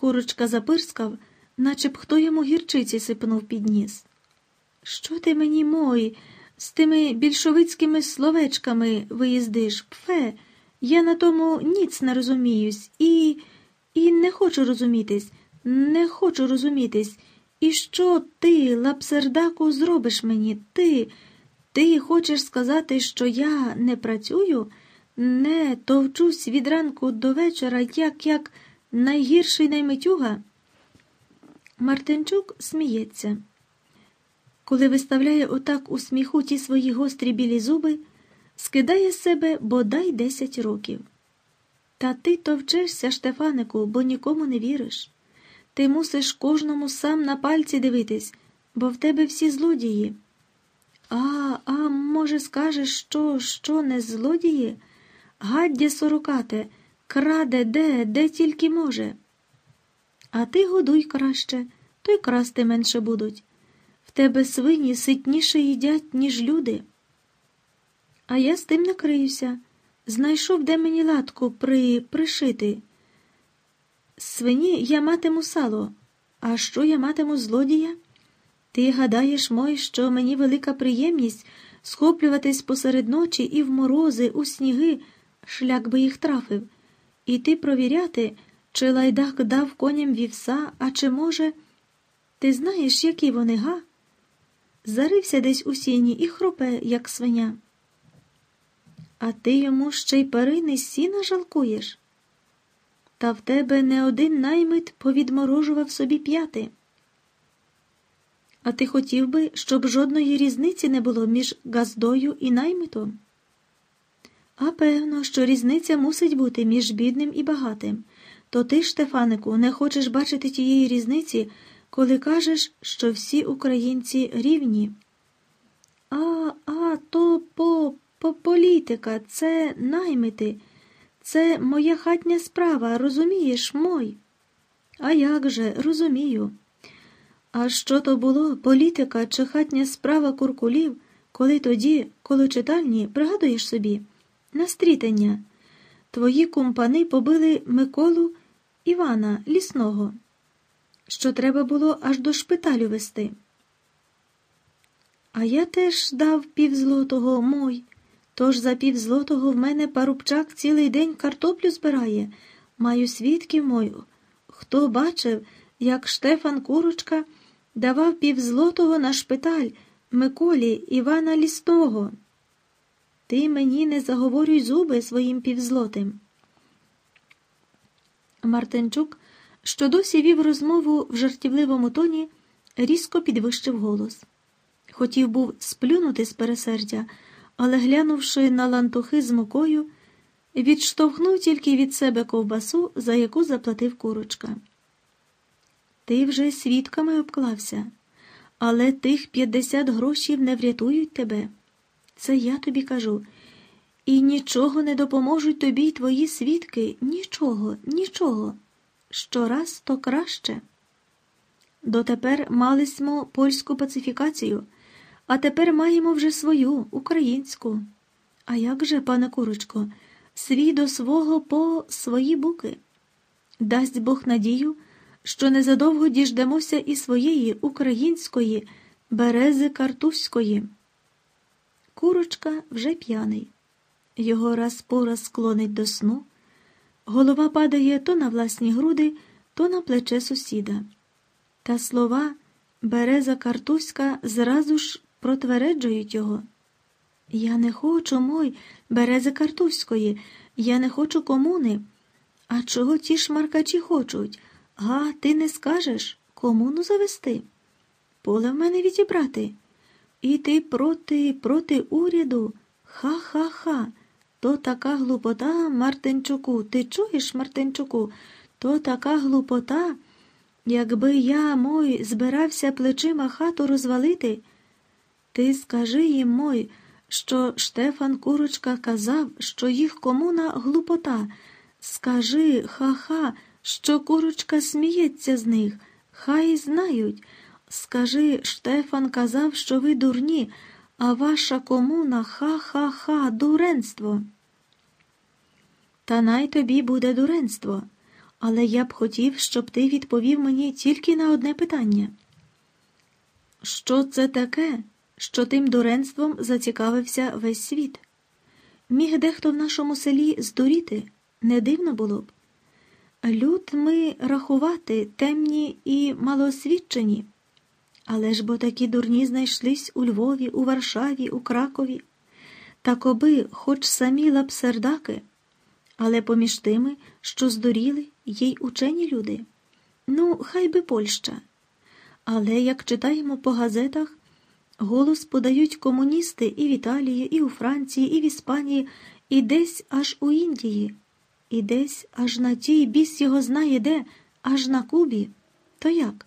Курочка запирскав, наче б хто йому гірчиці сипнув під ніс. Що ти мені мой, з тими більшовицькими словечками виїздиш, пфе, я на тому ніц не розуміюсь і. і не хочу розумітись, не хочу розумітись. І що ти, лапсердаку, зробиш мені? Ти, ти хочеш сказати, що я не працюю, не товчусь від ранку до вечора, як як найгірший наймитюга? Мартинчук сміється. Коли виставляє отак у сміху ті свої гострі білі зуби, скидає з себе бодай десять років. Та ти товчешся, Штефанику, бо нікому не віриш. Ти мусиш кожному сам на пальці дивитись, бо в тебе всі злодії. А, а, може, скажеш, що, що не злодії? Гаддя сорокате, краде де, де тільки може. А ти годуй краще, то й красти менше будуть. В тебе свині ситніше їдять, ніж люди. А я з тим накриюся. Знайшов, де мені латку при... пришити. Свині я матиму сало, а що я матиму злодія? Ти гадаєш, мой, що мені велика приємність схоплюватись посеред ночі і в морози, у сніги, шлях би їх трафив, і ти провіряти, чи лайдак дав коням вівса, а чи може. Ти знаєш, які вони, га? Зарився десь у сіні і хропе, як свиня. А ти йому ще й парини з сіна жалкуєш? Та в тебе не один наймит повідморожував собі п'яти. А ти хотів би, щоб жодної різниці не було між газдою і наймитом? А певно, що різниця мусить бути між бідним і багатим. То ти, Штефанику, не хочеш бачити тієї різниці, коли кажеш, що всі українці рівні. А, а, то по, по політика, це наймити. Це моя хатня справа, розумієш, мой? А як же, розумію. А що то було політика чи хатня справа куркулів, коли тоді, коли читальні, пригадуєш собі, на стрітення, твої кумпани побили Миколу Івана Лісного, що треба було аж до шпиталю вести. А я теж дав півзлотого мой. Тож за півзлотого в мене парубчак цілий день картоплю збирає. Маю свідків мою. Хто бачив, як Штефан Курочка давав півзлотого на шпиталь Миколі Івана Лісного? Ти мені не заговорюй зуби своїм півзлотим. Мартинчук, що досі вів розмову в жартівливому тоні, різко підвищив голос. Хотів був сплюнути з пересердя але, глянувши на лантухи з мукою, відштовхнув тільки від себе ковбасу, за яку заплатив курочка. Ти вже свідками обклався, але тих 50 грошів не врятують тебе. Це я тобі кажу. І нічого не допоможуть тобі й твої свідки, нічого, нічого. Щораз то краще. Дотепер мали смо польську пацифікацію. А тепер маємо вже свою, українську. А як же, пане курочко, свій до свого по свої буки? Дасть Бог надію, що незадовго діждемося і своєї української берези картузької. Курочка вже п'яний. Його раз по раз склонить до сну. Голова падає то на власні груди, то на плече сусіда. Та слова береза картузька зразу ж протвереджують його. Я не хочу, мой, берези Картузької, я не хочу комуни. А чого ті шмаркачі хочуть? Га, ти не скажеш комуну завести? Поле в мене відібрати. І ти проти, проти уряду. Ха-ха-ха. То така глупота, Мартинчуку. Ти чуєш, Мартинчуку? То така глупота. Якби я, мой, збирався плечима хату розвалити. Ти скажи їм мой, що Штефан Курочка казав, що їх комуна глупота. Скажи, ха-ха, що курочка сміється з них, хай знають. Скажи, Штефан казав, що ви дурні, а ваша комуна ха-ха-ха, дуренство. Та най тобі буде дуренство, але я б хотів, щоб ти відповів мені тільки на одне питання. Що це таке, що тим дуренством зацікавився весь світ? Міг дехто в нашому селі здуріти, не дивно було б. Люд ми рахувати темні і малоосвідчені, але ж бо такі дурні знайшлись у Львові, у Варшаві, у Кракові, та коби, хоч самі лапсердаки, але поміж тими, що здуріли, є й учені люди. Ну, хай би Польща. Але як читаємо по газетах, голос подають комуністи і в Італії, і у Франції, і в Іспанії, і десь аж у Індії, і десь аж на тій біс його знає де, аж на Кубі. То як?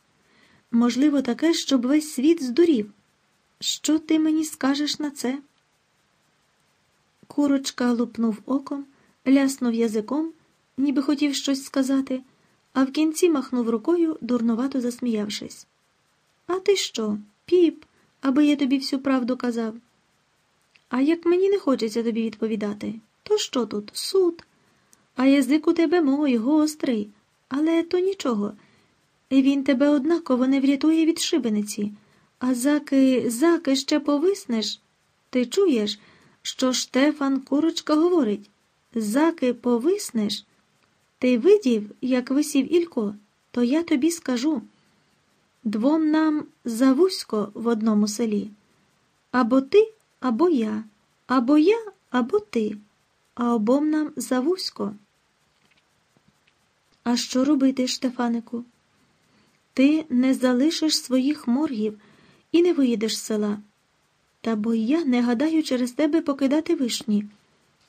Можливо, таке, щоб весь світ здурів. Що ти мені скажеш на це? Курочка лупнув оком, ляснув язиком, ніби хотів щось сказати, а в кінці махнув рукою, дурновато засміявшись. А ти що, піп, аби я тобі всю правду казав? А як мені не хочеться тобі відповідати, то що тут? Суд? А язик у тебе мой, гострий, але то нічого. Він тебе однаково не врятує від шибениці, а заки, заки ще повиснеш. Ти чуєш, що Штефан Курочка говорить? Заки повиснеш? Ти видів, як висів Ілько, то я тобі скажу. Двом нам завузько в одному селі. Або ти, або я, або я, або ти, а обом нам завузько. А що робити, Штефанику? Ти не залишиш своїх моргів і не виїдеш з села. Та бо я не гадаю через тебе покидати вишні.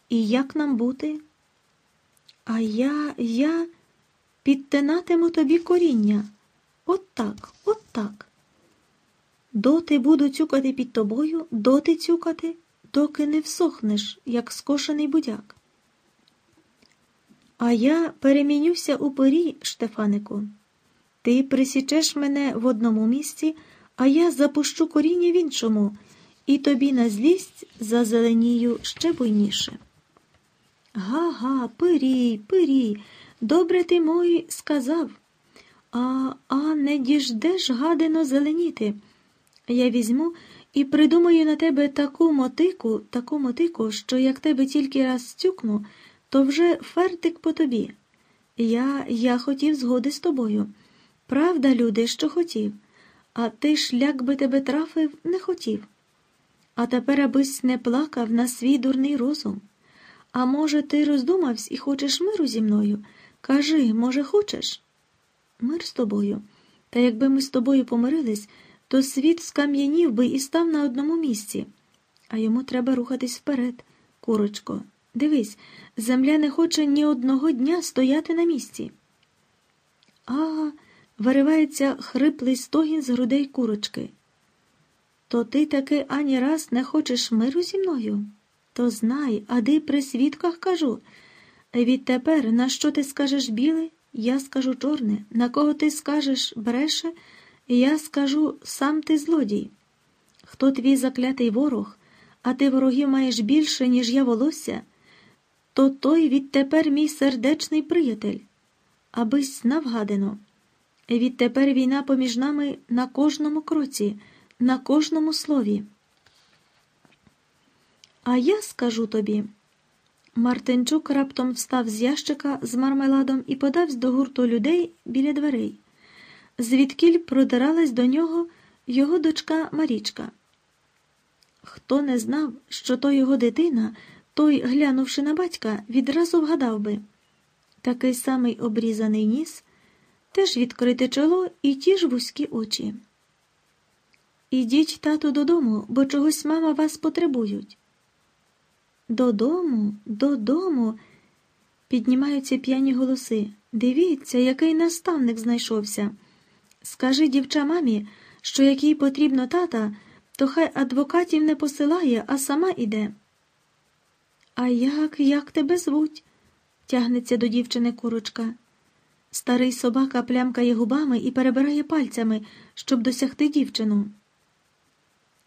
І як нам бути? А я, я підтинатиму тобі коріння. От так, от так. Доти буду цюкати під тобою, доти цюкати, доки не всохнеш, як скошений будяк. А я перемінюся у порі, Штефанику. Ти присічеш мене в одному місці, а я запущу коріння в іншому, і тобі на злість зазеленію ще буйніше. Га-га, пирій, пирій, добре ти мой сказав. А, а не діждеш гадино зеленіти. Я візьму і придумаю на тебе таку мотику, таку мотику, що як тебе тільки раз стюкну, то вже фертик по тобі. Я, я хотів згоди з тобою. Правда, люди, що хотів, а ти ж, як би тебе трафив, не хотів. А тепер абись не плакав на свій дурний розум. А може, ти роздумавсь і хочеш миру зі мною? Кажи, може, хочеш? Мир з тобою. Та якби ми з тобою помирились, то світ скам'янів би і став на одному місці. А йому треба рухатись вперед, курочко. Дивись, земля не хоче ні одного дня стояти на місці. А, виривається хриплий стогін з грудей курочки. То ти таки ані раз не хочеш миру зі мною? То знай, ади при свідках кажу. Відтепер, на що ти скажеш біле, я скажу чорне, на кого ти скажеш бреше, я скажу сам ти злодій. Хто твій заклятий ворог, а ти ворогів маєш більше, ніж я волосся, то той відтепер мій сердечний приятель. Абись знав гадино. Відтепер війна поміж нами на кожному кроці, на кожному слові. А я скажу тобі. Мартинчук раптом встав з ящика з мармеладом і подався до гурту людей біля дверей. Звідкіль продиралась до нього його дочка Марічка. Хто не знав, що то його дитина, той, глянувши на батька, відразу вгадав би такий самий обрізаний ніс, теж відкрите чоло і ті ж вузькі очі. Ідіть, тату, додому, бо чогось мама вас потребують. Додому, додому, піднімаються п'яні голоси. Дивіться, який наставник знайшовся. Скажи дівча мамі, що як їй потрібно тата, то хай адвокатів не посилає, а сама іде. А як, як тебе звуть? тягнеться до дівчини курочка. Старий собака плямкає губами і перебирає пальцями, щоб досягти дівчину.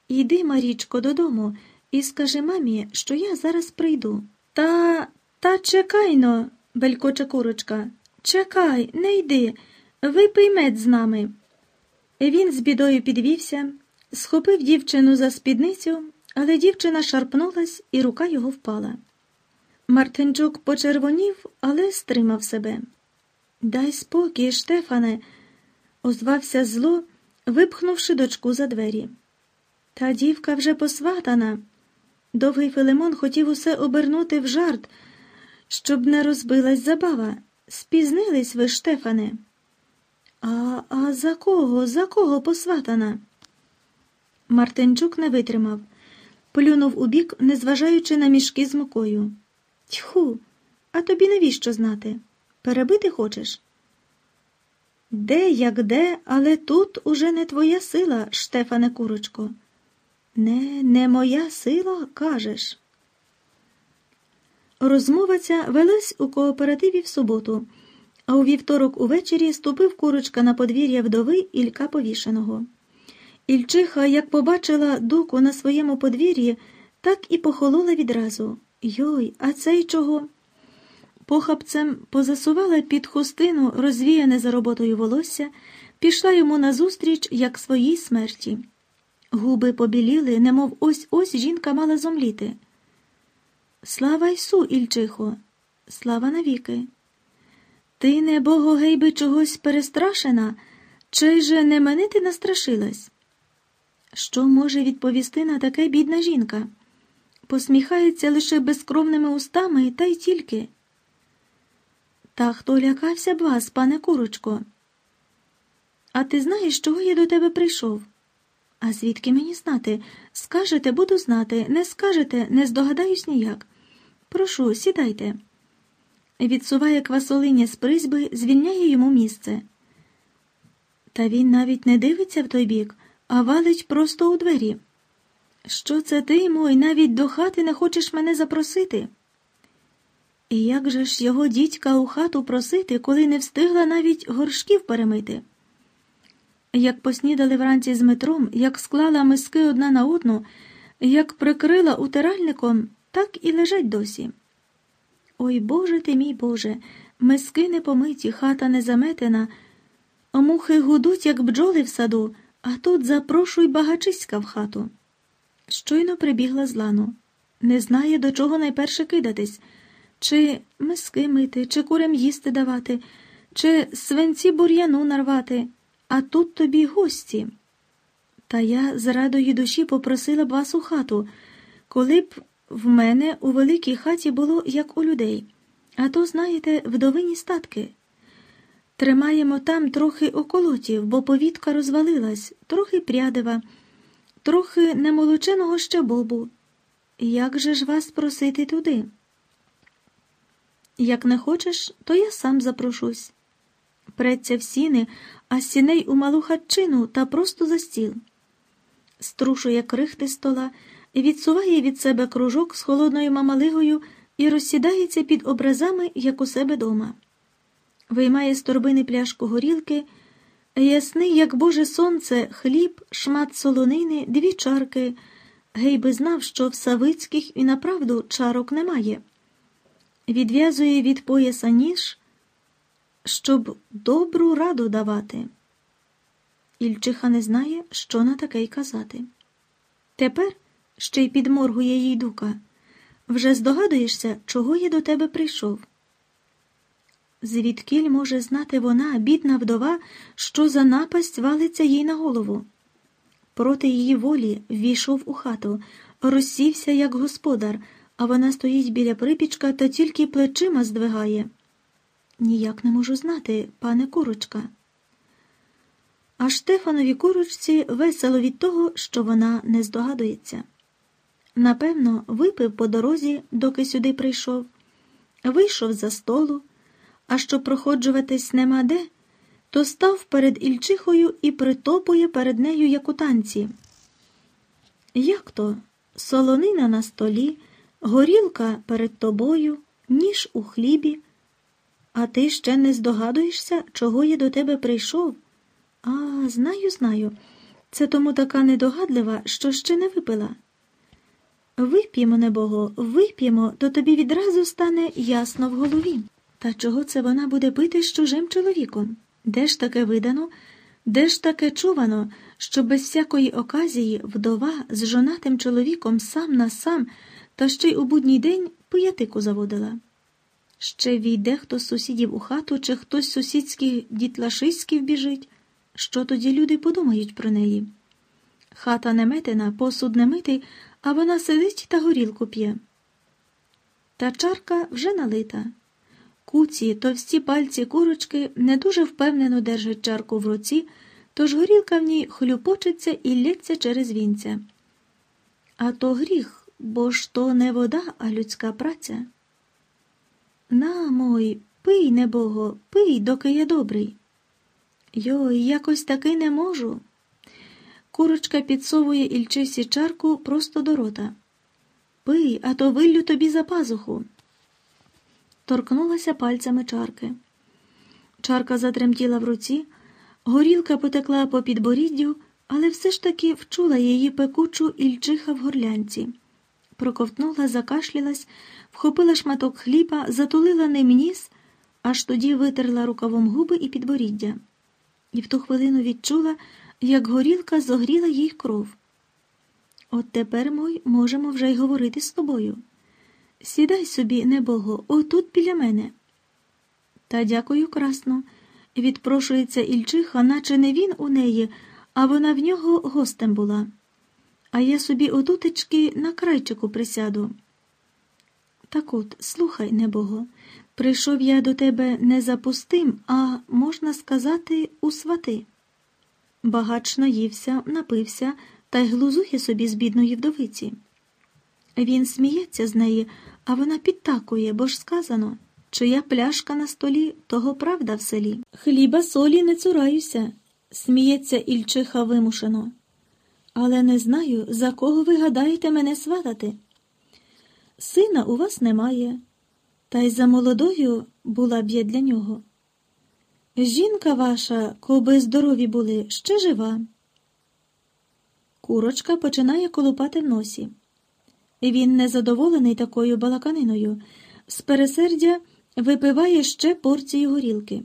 Іди, Марічко, додому і скажи мамі, що я зараз прийду. Та та чекайно, белькоче курочка. Чекай, не йди, випий мед з нами. Він з бідою підвівся, схопив дівчину за спідницю, але дівчина шарпнулась, і рука його впала. Мартинчук почервонів, але стримав себе. Дай спокій, Штефане, озвався зло, випхнувши дочку за двері. Та дівка вже посватана. Довгий Филимон хотів усе обернути в жарт, щоб не розбилась забава. Спізнились ви, Штефане. А, а за кого, за кого посватана? Мартинчук не витримав, плюнув у бік, незважаючи на мішки з мукою. Тьху, а тобі навіщо знати? Перебити хочеш? Де, як де, але тут уже не твоя сила, Штефане курочко. Не, не моя сила, кажеш. Розмова ця велась у кооперативі в суботу, а у вівторок увечері ступив курочка на подвір'я вдови Ілька Повішеного. Ільчиха, як побачила дуку на своєму подвір'ї, так і похолола відразу. Йой, а цей чого? Похапцем позасувала під хустину розвіяне за роботою волосся, пішла йому назустріч, як своїй смерті. Губи побіліли, немов ось ось жінка мала зомліти. Слава Ісу, Ільчихо, слава навіки. Ти, не бого гейби, чогось перестрашена, чи же не мене ти настрашилась? Що може відповісти на таке бідна жінка? Посміхається лише безкровними устами та й тільки. Та хто лякався б вас, пане курочко? А ти знаєш, чого я до тебе прийшов? А звідки мені знати? Скажете, буду знати, не скажете, не здогадаюсь ніяк. Прошу, сідайте. Відсуває квасолиня з призьби, звільняє йому місце. Та він навіть не дивиться в той бік, а валить просто у двері. Що це ти, мой, навіть до хати не хочеш мене запросити? І як же ж його дідька у хату просити, коли не встигла навіть горшків перемити? Як поснідали вранці з Метром, як склала миски одна на одну, як прикрила утиральником, так і лежать досі. Ой Боже ти мій Боже, миски не помиті, хата не заметена, мухи гудуть, як бджоли в саду, а тут запрошуй багачиська в хату. Щойно прибігла з лану. Не знає, до чого найперше кидатись, чи миски мити, чи курям їсти давати, чи свинці бур'яну нарвати, а тут тобі гості. Та я з радої душі попросила б вас у хату, коли б в мене у великій хаті було, як у людей, а то, знаєте, вдовині статки. Тримаємо там трохи околотів, бо повітка розвалилась, трохи прядива, трохи немолоченого ще бобу. Як же ж вас просити туди? Як не хочеш, то я сам запрошусь. Преться в сіни, а сіней у малу хатчину та просто за стіл. Струшує крихти стола, відсуває від себе кружок з холодною мамалигою і розсідається під образами, як у себе дома. Виймає з торбини пляшку горілки, ясний, як Боже сонце, хліб, шмат солонини, дві чарки. Гей би знав, що в Савицьких і направду чарок немає. Відв'язує від пояса ніж, щоб добру раду давати. Ільчиха не знає, що на таке й казати. Тепер ще й підморгує їй дука. Вже здогадуєшся, чого я до тебе прийшов. Звідкіль може знати вона, бідна вдова, що за напасть валиться їй на голову. Проти її волі ввійшов у хату, розсівся, як господар, а вона стоїть біля припічка та тільки плечима здвигає. Ніяк не можу знати, пане курочка. А Штефанові курочці весело від того, що вона не здогадується. Напевно, випив по дорозі, доки сюди прийшов, вийшов за столу, а що проходжуватись нема де, то став перед Ільчихою і притопує перед нею, як у танці. Як то? Солонина на столі, горілка перед тобою, ніж у хлібі, а ти ще не здогадуєшся, чого я до тебе прийшов? А, знаю, знаю. Це тому така недогадлива, що ще не випила. Вип'ємо, небого, вип'ємо, то тобі відразу стане ясно в голові. Та чого це вона буде пити з чужим чоловіком? Де ж таке видано, де ж таке чувано, що без всякої оказії вдова з жонатим чоловіком сам на сам та ще й у будній день пиятику заводила? Ще війде хто з сусідів у хату, чи хтось з сусідських дітлашиськів біжить. Що тоді люди подумають про неї? Хата не метена, посуд не митий, а вона сидить та горілку п'є. Та чарка вже налита. Куці, товсті пальці курочки не дуже впевнено держать чарку в руці, тож горілка в ній хлюпочеться і лється через вінця. А то гріх, бо ж то не вода, а людська праця. На, мой, пий, небого, пий, доки я добрий. Йой, якось таки не можу. Курочка підсовує Ільчисі чарку просто до рота. Пий, а то виллю тобі за пазуху. Торкнулася пальцями чарки. Чарка затремтіла в руці, горілка потекла по підборіддю, але все ж таки вчула її пекучу ільчиха в горлянці. Проковтнула, закашлялась, вхопила шматок хліба, затулила ним ніс, аж тоді витерла рукавом губи і підборіддя. І в ту хвилину відчула, як горілка зогріла їй кров. От тепер, мой, можемо вже й говорити з тобою. Сідай собі, небого, отут біля мене. Та дякую красно. Відпрошується Ільчиха, наче не він у неї, а вона в нього гостем була. А я собі отутечки на крайчику присяду. Так от, слухай, небого, прийшов я до тебе не за пустим, а, можна сказати, у свати. Багач наївся, напився та й глузухи собі з бідної вдовиці. Він сміється з неї, а вона підтакує, бо ж сказано, чия пляшка на столі, того правда в селі. Хліба солі не цураюся, сміється Ільчиха вимушено. Але не знаю, за кого ви гадаєте мене сватати. Сина у вас немає, та й за молодою була б я для нього. Жінка ваша, коби здорові були, ще жива. Курочка починає колупати в носі. Він незадоволений такою балаканиною, з пересердя випиває ще порцію горілки.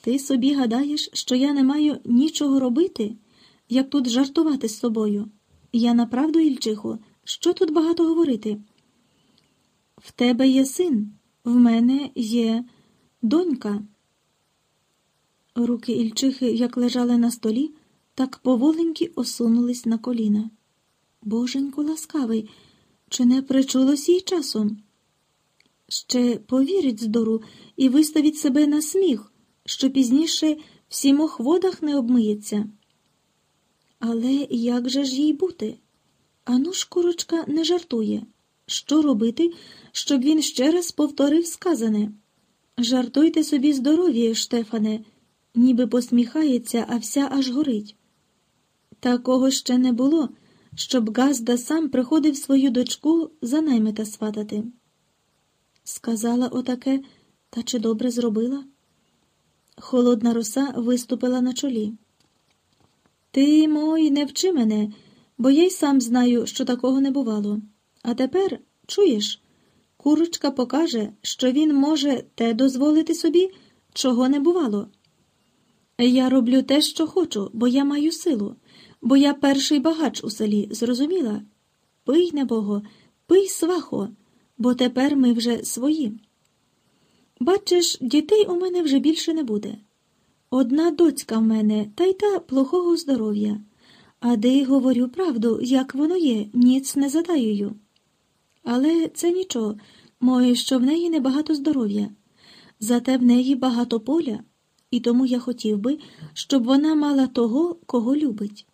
Ти собі гадаєш, що я не маю нічого робити, як тут жартувати з собою. Я направду, Ільчихо, що тут багато говорити? В тебе є син, в мене є донька. Руки Ільчихи, як лежали на столі, так поволенькі осунулись на коліна. Боженьку ласкавий, чи не причулось їй часом? Ще повірить здору і виставить себе на сміх, що пізніше в сімох водах не обмиється. Але як же ж їй бути? Ану ж, курочка, не жартує. Що робити, щоб він ще раз повторив сказане? Жартуйте собі здоров'я, Штефане, ніби посміхається, а вся аж горить. Такого ще не було, щоб Газда сам приходив свою дочку за наймита сватати. Сказала отаке, та чи добре зробила? Холодна роса виступила на чолі. Ти, мой, не вчи мене, бо я й сам знаю, що такого не бувало. А тепер, чуєш, курочка покаже, що він може те дозволити собі, чого не бувало. Я роблю те, що хочу, бо я маю силу, бо я перший багач у селі, зрозуміла? Пий, небого, пий свахо, бо тепер ми вже свої. Бачиш, дітей у мене вже більше не буде. Одна доцька в мене, та й та плохого здоров'я. А де й говорю правду, як воно є, ніц не задаюю. Але це нічого, моє, що в неї небагато здоров'я, зате в неї багато поля, і тому я хотів би, щоб вона мала того, кого любить.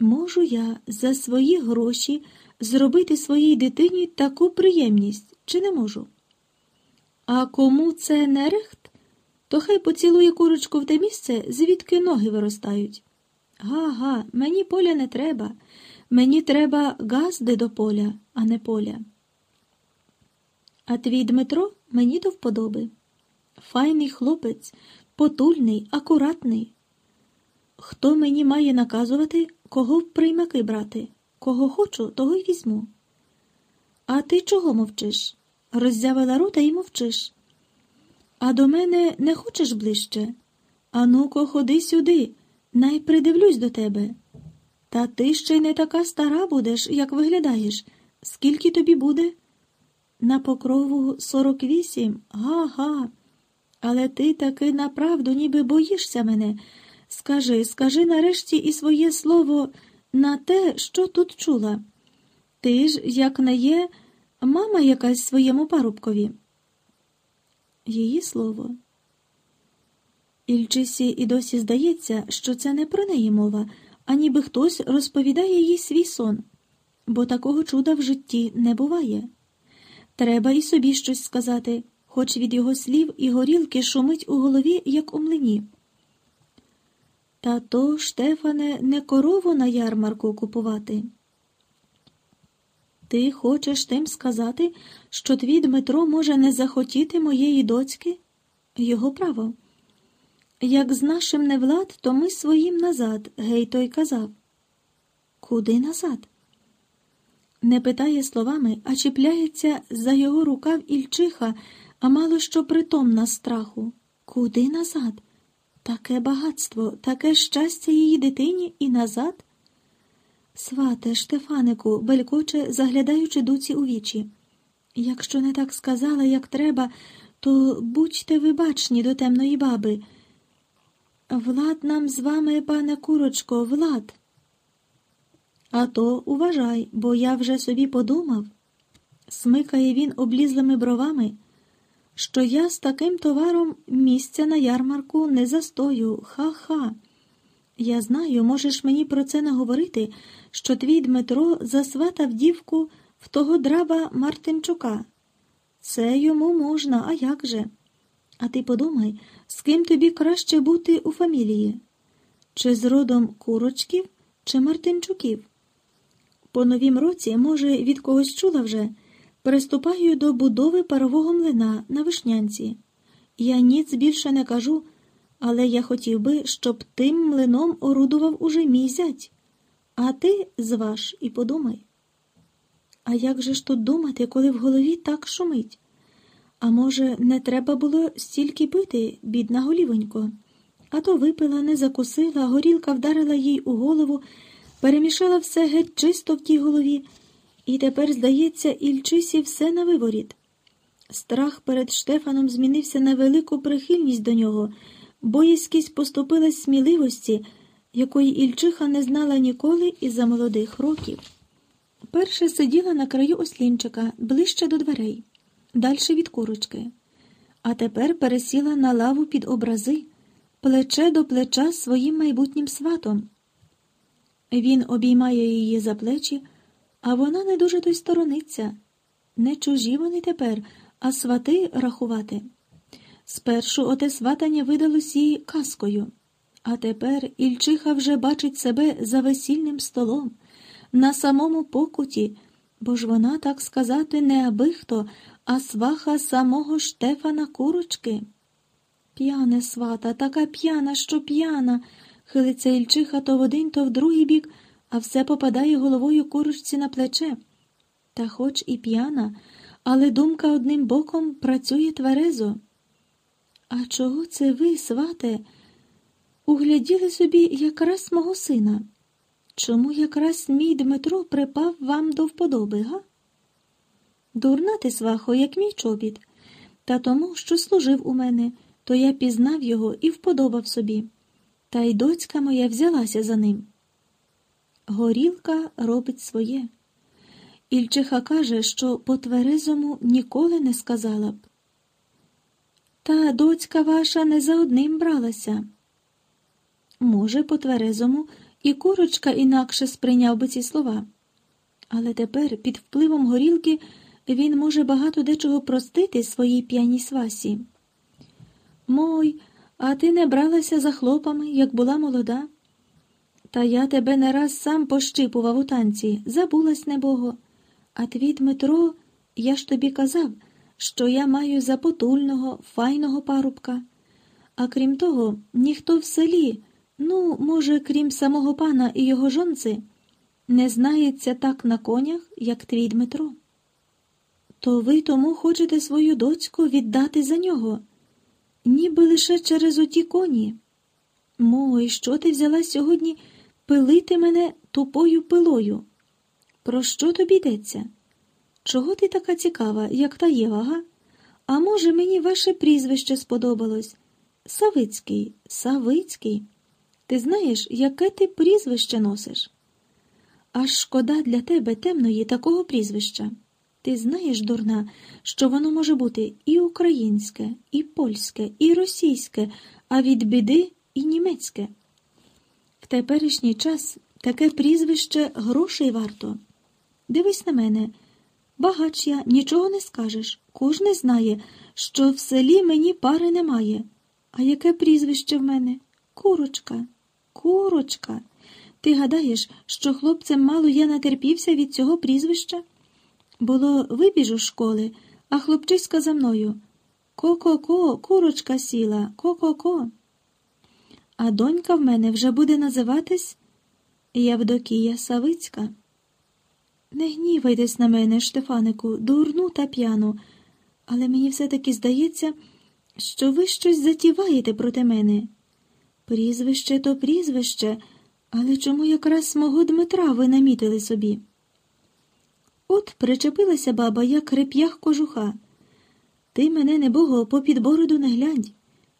Можу я за свої гроші зробити своїй дитині таку приємність, чи не можу? А кому це не рехт, то хай поцілує курочку в те місце, звідки ноги виростають. Га-га, мені поля не треба. Мені треба газди до поля, а не поля. А твій Дмитро мені до вподоби. Файний хлопець, потульний, акуратний. Хто мені має наказувати, кого в приймаки брати? Кого хочу, того й візьму. А ти чого мовчиш? Роззявила рота і мовчиш. А до мене не хочеш ближче? Ану-ко, ходи сюди, най придивлюсь до тебе. Та ти ще й не така стара будеш, як виглядаєш. Скільки тобі буде? На покрову сорок вісім. Га-га. Але ти таки направду ніби боїшся мене. Скажи, скажи нарешті і своє слово на те, що тут чула. Ти ж, як не є, мама якась своєму парубкові. Її слово. Ільчисі і досі здається, що це не про неї мова, а ніби хтось розповідає їй свій сон, бо такого чуда в житті не буває. Треба і собі щось сказати, хоч від його слів і горілки шумить у голові, як у млині. Та то, Штефане, не корову на ярмарку купувати. Ти хочеш тим сказати, що твій Дмитро може не захотіти моєї доцьки? Його право. Як з нашим не влад, то ми своїм назад, гей той казав. Куди назад? Не питає словами, а чіпляється за його рукав Ільчиха, а мало що притомна страху. Куди назад? Таке багатство, таке щастя її дитині і назад? Свате, Штефанику, белькоче, заглядаючи дуці у вічі. Якщо не так сказала, як треба, то будьте вибачні до темної баби. Влад нам з вами, пане курочко, влад. А то уважай, бо я вже собі подумав, смикає він облізлими бровами, що я з таким товаром місця на ярмарку не застою. Ха-ха. Я знаю, можеш мені про це не говорити, що твій Дмитро засватав дівку в того драба Мартинчука. Це йому можна, а як же? А ти подумай, з ким тобі краще бути у фамілії? Чи з родом курочків, чи Мартинчуків? По новім році, може, від когось чула вже, приступаю до будови парового млина на вишнянці. Я ніц більше не кажу, але я хотів би, щоб тим млином орудував уже мій зять. А ти зваж і подумай. А як же ж тут думати, коли в голові так шумить? А може, не треба було стільки пити, бідна голівонько? А то випила, не закусила, горілка вдарила їй у голову, перемішала все геть чисто в тій голові, і тепер, здається, Ільчисі все на виворіт. Страх перед Штефаном змінився на велику прихильність до нього, боязкість поступилась сміливості, якої Ільчиха не знала ніколи із за молодих років. Перше сиділа на краю ослінчика, ближче до дверей дальше від курочки, а тепер пересіла на лаву під образи, плече до плеча своїм майбутнім сватом. Він обіймає її за плечі, а вона не дуже той сторониться. Не чужі вони тепер, а свати рахувати. Спершу оте сватання видалось їй казкою, а тепер Ільчиха вже бачить себе за весільним столом, на самому покуті, бо ж вона, так сказати, не аби хто, а сваха самого Штефана курочки. П'яне свата, така п'яна, що п'яна, хилиться Ільчиха то в один, то в другий бік, а все попадає головою курочці на плече. Та хоч і п'яна, але думка одним боком працює тверезо. А чого це ви, свате, угляділи собі якраз мого сина? Чому якраз мій Дмитро припав вам до вподоби, га? Дурна ти, свахо, як мій чобіт, та тому, що служив у мене, то я пізнав його і вподобав собі. Та й доцька моя взялася за ним. Горілка робить своє. Ільчиха каже, що по тверезому ніколи не сказала б. Та доцька ваша не за одним бралася. Може, по тверезому і курочка інакше сприйняв би ці слова. Але тепер, під впливом горілки, він може багато дечого простити своїй п'яній свасі. Мой, а ти не бралася за хлопами, як була молода? Та я тебе не раз сам пощипував у танці, забулась небого. А твій Дмитро, я ж тобі казав, що я маю запотульного, файного парубка. А крім того, ніхто в селі, ну, може, крім самого пана і його жонці, не знається так на конях, як твій Дмитро. То ви тому хочете свою доцьку віддати за нього? ніби лише через оті коні. Мой, що ти взяла сьогодні пилити мене тупою пилою? Про що тобі йдеться? Чого ти така цікава, як та Єва, га? А може, мені ваше прізвище сподобалось? Савицький, Савицький. Ти знаєш, яке ти прізвище носиш? Аж шкода для тебе темної такого прізвища. Ти знаєш, дурна, що воно може бути і українське, і польське, і російське, а від біди і німецьке. В теперішній час таке прізвище грошей варто. Дивись на мене. Багач я, нічого не скажеш. Кожне знає, що в селі мені пари немає. А яке прізвище в мене? Курочка, курочка. Ти гадаєш, що хлопцем мало я натерпівся від цього прізвища? Було вибіжу з школи, а хлопчиська за мною. Ко-ко-ко, курочка сіла, ко-ко-ко. А донька в мене вже буде називатись Явдокія Савицька. Не гнівайтесь на мене, Штефанику, дурну та п'яну, але мені все-таки здається, що ви щось затіваєте проти мене. Прізвище то прізвище, але чому якраз мого Дмитра ви намітили собі? От причепилася баба, як реп'ях кожуха. Ти мене, небого, по підбороду не глянь,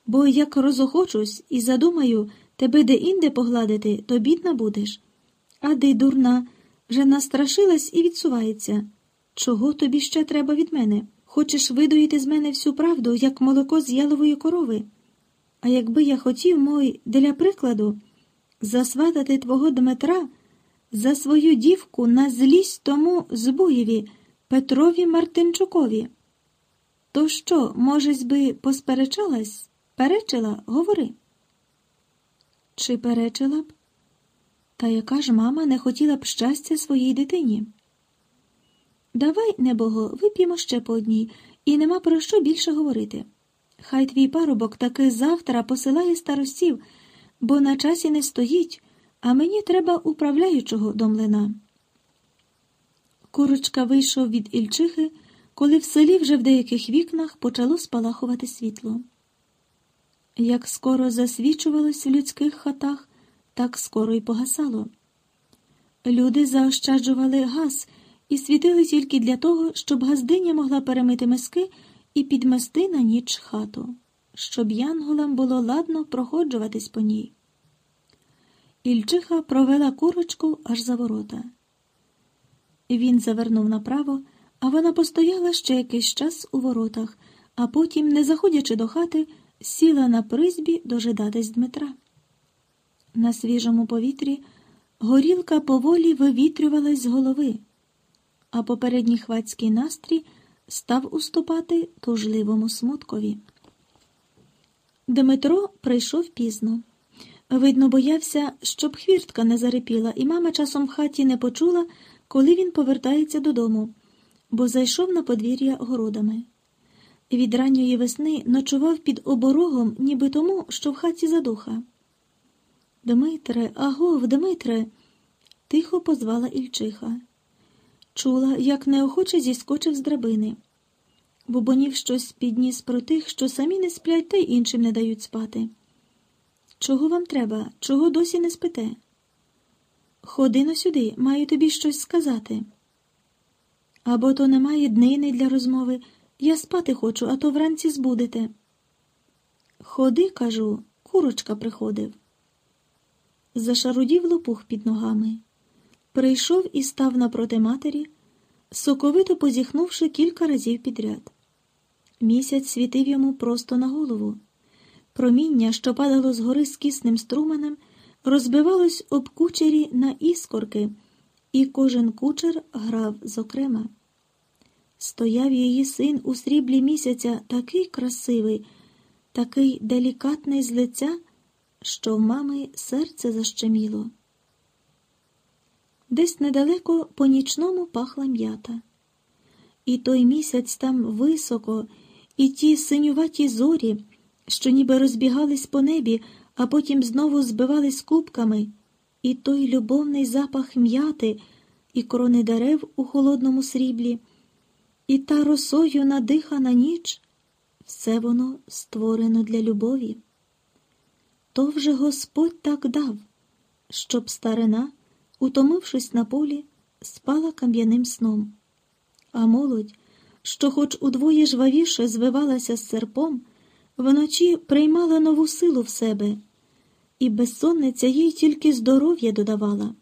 бо як розохочусь і задумаю тебе де-інде погладити, то бідна будеш. А ти, дурна, вже настрашилась і відсувається. Чого тобі ще треба від мене? Хочеш видоїти з мене всю правду, як молоко з ялової корови? А якби я хотів, мой, для прикладу, засватати твого Дмитра за свою дівку на злість тому збуєві Петрові Мартинчукові. То що, можеш би, посперечалась? Перечила, говори. Чи перечила б? Та яка ж мама не хотіла б щастя своїй дитині? Давай, небого, вип'ємо ще по одній, і нема про що більше говорити. Хай твій парубок таки завтра посилає старостів, бо на часі не стоїть, а мені треба управляючого до млина. Курочка вийшов від Ільчихи, коли в селі вже в деяких вікнах почало спалахувати світло. Як скоро засвічувалось в людських хатах, так скоро й погасало. Люди заощаджували газ і світили тільки для того, щоб газдиня могла перемити миски і підмести на ніч хату, щоб янголам було ладно проходжуватись по ній. Ільчиха провела курочку аж за ворота. Він завернув направо, а вона постояла ще якийсь час у воротах, а потім, не заходячи до хати, сіла на призбі дожидатись Дмитра. На свіжому повітрі горілка поволі вивітрювалась з голови, а попередній хвацький настрій став уступати тужливому смуткові. Дмитро прийшов пізно. Видно, боявся, щоб хвіртка не зарипіла, і мама часом в хаті не почула, коли він повертається додому, бо зайшов на подвір'я городами. Від ранньої весни ночував під оборогом, ніби тому, що в хаті задуха. Дмитре, агов, Дмитре, тихо позвала Ільчиха. Чула, як неохоче зіскочив з драбини. Бубонів щось підніс про тих, що самі не сплять та й іншим не дають спати. Чого вам треба? Чого досі не спите? Ходи но сюди, маю тобі щось сказати. Або то немає днини для розмови. Я спати хочу, а то вранці збудете. Ходи, кажу, курочка приходив. Зашарудів лопух під ногами. Прийшов і став напроти матері, соковито позіхнувши кілька разів підряд. Місяць світив йому просто на голову. Проміння, що падало з гори з кисним струменем, розбивалось об кучері на іскорки, і кожен кучер грав зокрема. Стояв її син у сріблі місяця такий красивий, такий делікатний з лиця, що в мами серце защеміло. Десь недалеко по нічному пахла м'ята. І той місяць там високо, і ті синюваті зорі що ніби розбігались по небі, а потім знову збивались кубками, і той любовний запах м'яти, і крони дерев у холодному сріблі, і та росою надихана ніч Все воно створено для любові. То вже Господь так дав, щоб старина, утомившись на полі, спала кам'яним сном. А молодь, що хоч удвоє жвавіше звивалася з серпом, вночі приймала нову силу в себе, і безсонниця їй тільки здоров'я додавала.